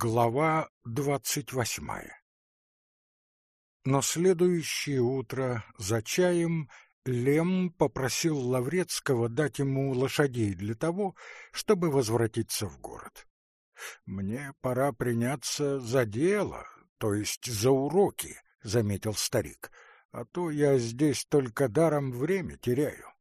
Глава двадцать восьмая На следующее утро за чаем Лем попросил Лаврецкого дать ему лошадей для того, чтобы возвратиться в город. «Мне пора приняться за дело, то есть за уроки», — заметил старик, — «а то я здесь только даром время теряю».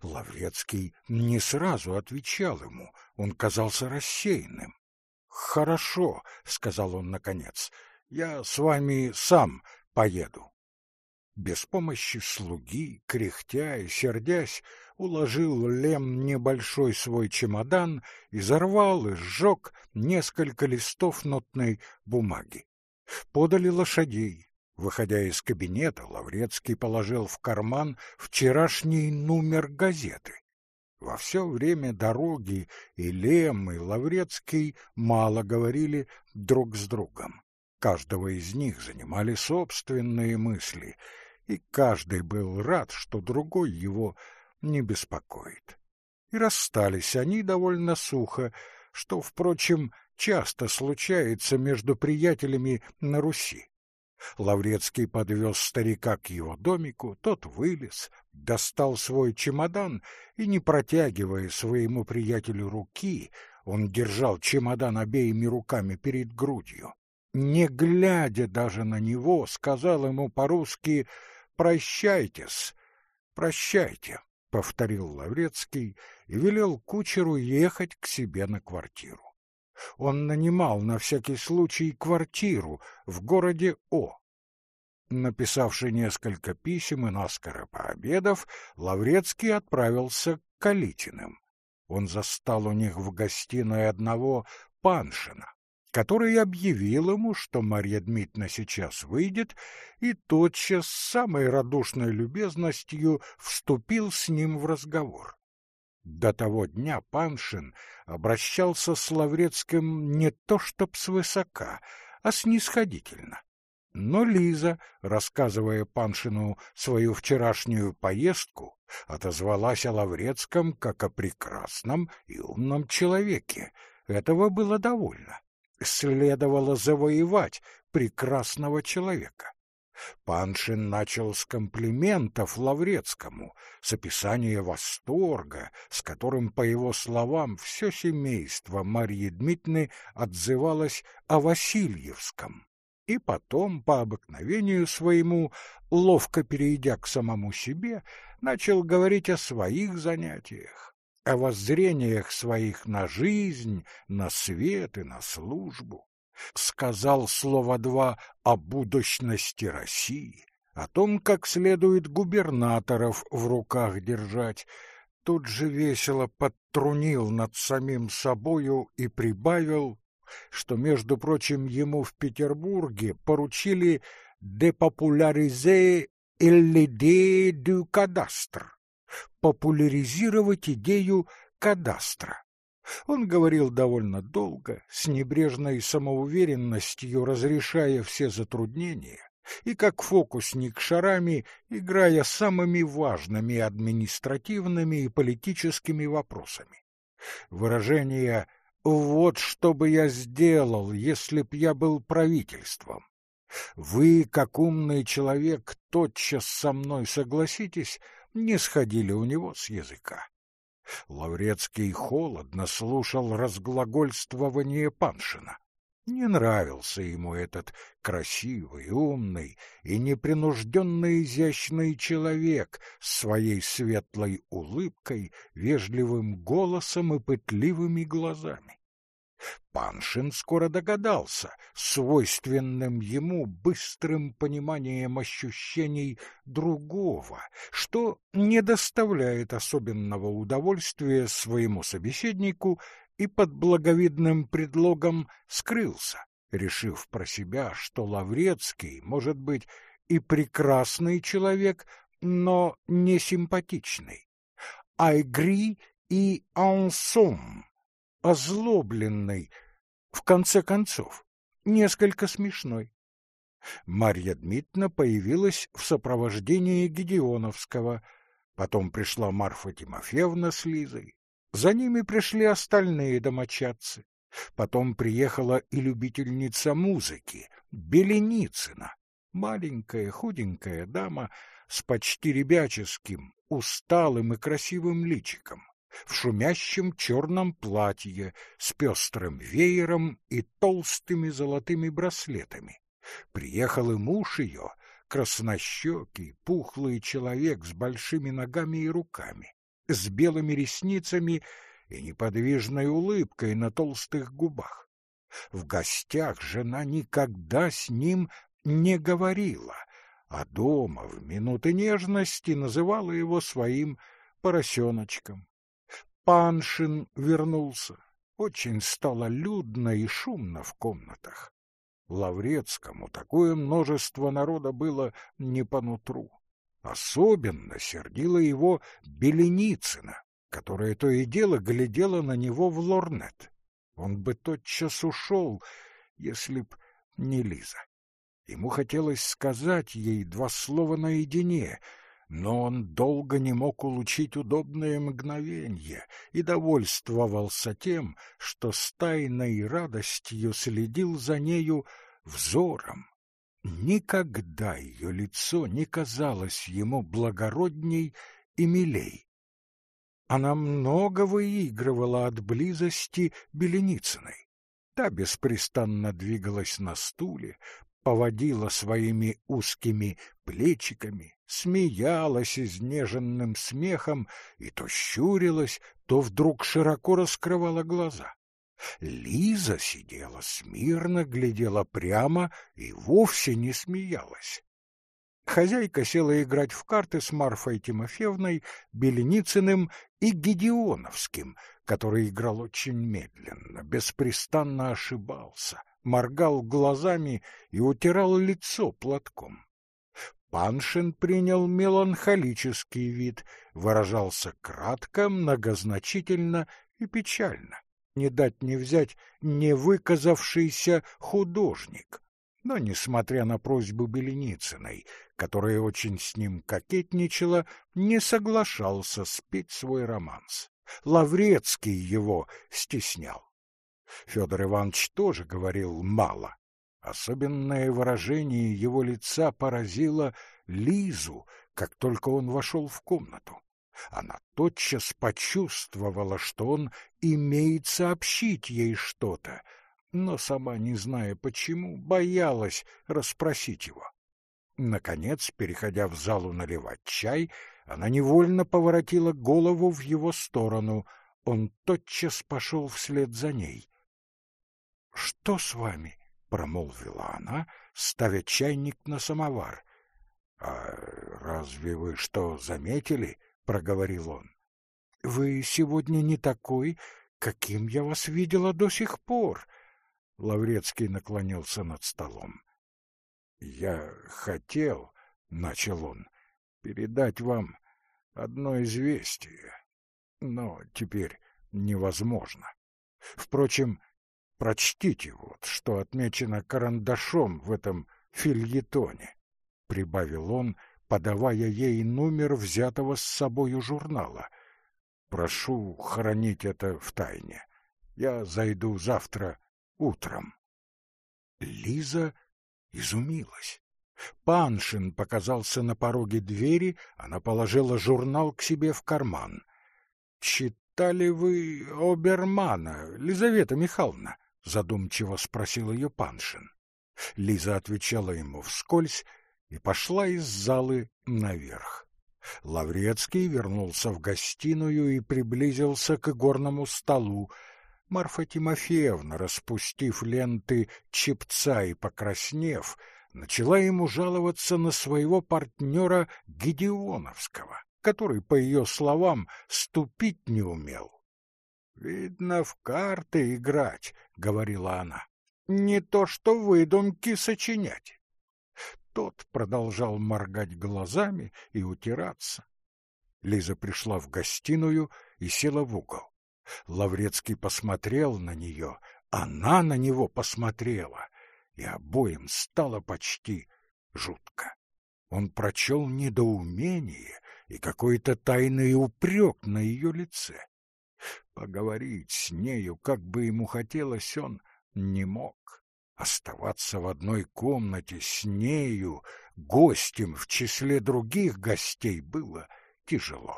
Лаврецкий не сразу отвечал ему, он казался рассеянным. «Хорошо», — сказал он наконец, — «я с вами сам поеду». Без помощи слуги, кряхтя и сердясь, уложил Лем небольшой свой чемодан, изорвал и сжег несколько листов нотной бумаги. Подали лошадей. Выходя из кабинета, Лаврецкий положил в карман вчерашний номер газеты. Во все время дороги и Лем, и Лаврецкий мало говорили друг с другом. Каждого из них занимали собственные мысли, и каждый был рад, что другой его не беспокоит. И расстались они довольно сухо, что, впрочем, часто случается между приятелями на Руси. Лаврецкий подвез старика к его домику, тот вылез, достал свой чемодан и, не протягивая своему приятелю руки, он держал чемодан обеими руками перед грудью, не глядя даже на него, сказал ему по-русски «Прощайтесь, прощайте», — повторил Лаврецкий и велел кучеру ехать к себе на квартиру. Он нанимал на всякий случай квартиру в городе О. Написавши несколько писем и наскоро пообедав, Лаврецкий отправился к Калитиным. Он застал у них в гостиной одного Паншина, который объявил ему, что Марья Дмитриевна сейчас выйдет, и тотчас с самой радушной любезностью вступил с ним в разговор. До того дня Паншин обращался с Лаврецким не то чтоб свысока, а снисходительно. Но Лиза, рассказывая Паншину свою вчерашнюю поездку, отозвалась о Лаврецком как о прекрасном и умном человеке. Этого было довольно. Следовало завоевать прекрасного человека. Паншин начал с комплиментов Лаврецкому, с описания восторга, с которым, по его словам, все семейство Марьи Дмитриевны отзывалось о Васильевском. И потом, по обыкновению своему, ловко перейдя к самому себе, начал говорить о своих занятиях, о воззрениях своих на жизнь, на свет и на службу сказал слово два о будущности России, о том, как следует губернаторов в руках держать, тут же весело подтрунил над самим собою и прибавил, что, между прочим, ему в Петербурге поручили депопуляризе l'idée du кадастр, популяризировать идею кадастра. Он говорил довольно долго, с небрежной самоуверенностью разрешая все затруднения, и как фокусник шарами, играя самыми важными административными и политическими вопросами. Выражение «вот что бы я сделал, если б я был правительством». Вы, как умный человек, тотчас со мной согласитесь, не сходили у него с языка. Лаврецкий холодно слушал разглагольствование Паншина. Не нравился ему этот красивый, умный и непринужденно изящный человек с своей светлой улыбкой, вежливым голосом и пытливыми глазами. Паншин скоро догадался свойственным ему быстрым пониманием ощущений другого, что не доставляет особенного удовольствия своему собеседнику и под благовидным предлогом скрылся, решив про себя, что Лаврецкий может быть и прекрасный человек, но не симпатичный. Айгри и ансом озлобленный, в конце концов, несколько смешной. Марья Дмитриевна появилась в сопровождении Гедеоновского, потом пришла Марфа Тимофеевна с Лизой, за ними пришли остальные домочадцы. Потом приехала и любительница музыки, Беленицына, маленькая худенькая дама с почти ребяческим, усталым и красивым личиком, в шумящем черном платье с пестрым веером и толстыми золотыми браслетами. Приехал и муж ее, краснощекий, пухлый человек с большими ногами и руками, с белыми ресницами и неподвижной улыбкой на толстых губах. В гостях жена никогда с ним не говорила, а дома в минуты нежности называла его своим поросеночком. Паншин вернулся. Очень стало людно и шумно в комнатах. Лаврецкому такое множество народа было не по нутру. Особенно сердила его Беленицына, которая то и дело глядела на него в лорнет. Он бы тотчас ушел, если б не Лиза. Ему хотелось сказать ей два слова наедине, но он долго не мог улучить удобное мгновенье и довольствовался тем, что с тайной радостью следил за нею взором. Никогда ее лицо не казалось ему благородней и милей. Она много выигрывала от близости Беленицыной. Та беспрестанно двигалась на стуле, поводила своими узкими плечиками, смеялась изнеженным смехом и то щурилась, то вдруг широко раскрывала глаза. Лиза сидела смирно, глядела прямо и вовсе не смеялась. Хозяйка села играть в карты с Марфой Тимофеевной, Беленицыным и Гедеоновским, который играл очень медленно, беспрестанно ошибался, моргал глазами и утирал лицо платком. Паншин принял меланхолический вид, выражался кратко, многозначительно и печально. Не дать не взять не выказавшийся художник. Но, несмотря на просьбу Беленицыной, которая очень с ним кокетничала, не соглашался спеть свой романс. Лаврецкий его стеснял. Федор Иванович тоже говорил мало. Особенное выражение его лица поразило Лизу, как только он вошел в комнату. Она тотчас почувствовала, что он имеет сообщить ей что-то, но сама, не зная почему, боялась расспросить его. Наконец, переходя в залу наливать чай, она невольно поворотила голову в его сторону. Он тотчас пошел вслед за ней. — Что с вами? — промолвила она, ставя чайник на самовар. — А разве вы что заметили? — проговорил он. — Вы сегодня не такой, каким я вас видела до сих пор. Лаврецкий наклонился над столом. — Я хотел, — начал он, — передать вам одно известие, но теперь невозможно. Впрочем, Прочтите вот, что отмечено карандашом в этом фильетоне, — прибавил он, подавая ей номер взятого с собою журнала. Прошу хранить это в тайне. Я зайду завтра утром. Лиза изумилась. Паншин показался на пороге двери, она положила журнал к себе в карман. — Читали вы Обермана, Лизавета Михайловна? Задумчиво спросил ее Паншин. Лиза отвечала ему вскользь и пошла из залы наверх. Лаврецкий вернулся в гостиную и приблизился к горному столу. Марфа Тимофеевна, распустив ленты чепца и покраснев, начала ему жаловаться на своего партнера Гедеоновского, который, по ее словам, ступить не умел. Видно, в карты играть, говорила она. Не то что выдумки сочинять. Тот продолжал моргать глазами и утираться. Лиза пришла в гостиную и села в угол. Лаврецкий посмотрел на нее, она на него посмотрела, и обоим стало почти жутко. Он прочел недоумение и какой-то тайный упрек на ее лице. Поговорить с нею, как бы ему хотелось, он не мог. Оставаться в одной комнате с нею, гостем в числе других гостей, было тяжело.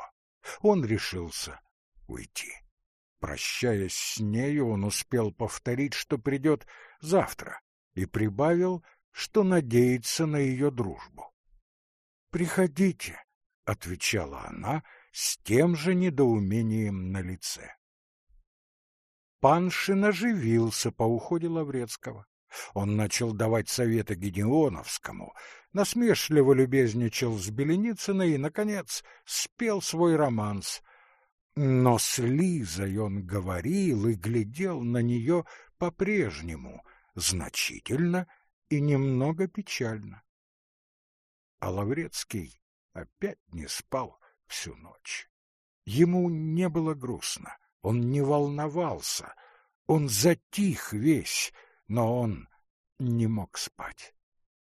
Он решился уйти. Прощаясь с нею, он успел повторить, что придет завтра, и прибавил, что надеется на ее дружбу. «Приходите», — отвечала она с тем же недоумением на лице. Паншин оживился по уходе Лаврецкого. Он начал давать советы Гедеоновскому, насмешливо любезничал с Беленицыной и, наконец, спел свой романс. Но с Лизой он говорил и глядел на нее по-прежнему, значительно и немного печально. А Лаврецкий опять не спал всю ночь. Ему не было грустно, он не волновался, он затих весь, но он не мог спать.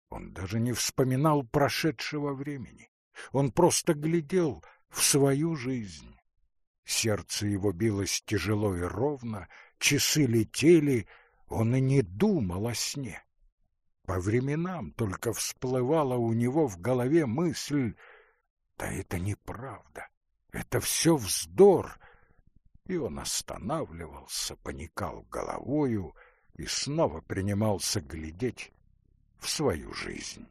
Он даже не вспоминал прошедшего времени. Он просто глядел в свою жизнь. Сердце его билось тяжело и ровно, часы летели, он и не думал о сне. По временам только всплывала у него в голове мысль «Да это неправда, это все вздор!» И он останавливался, поникал головою и снова принимался глядеть в свою жизнь.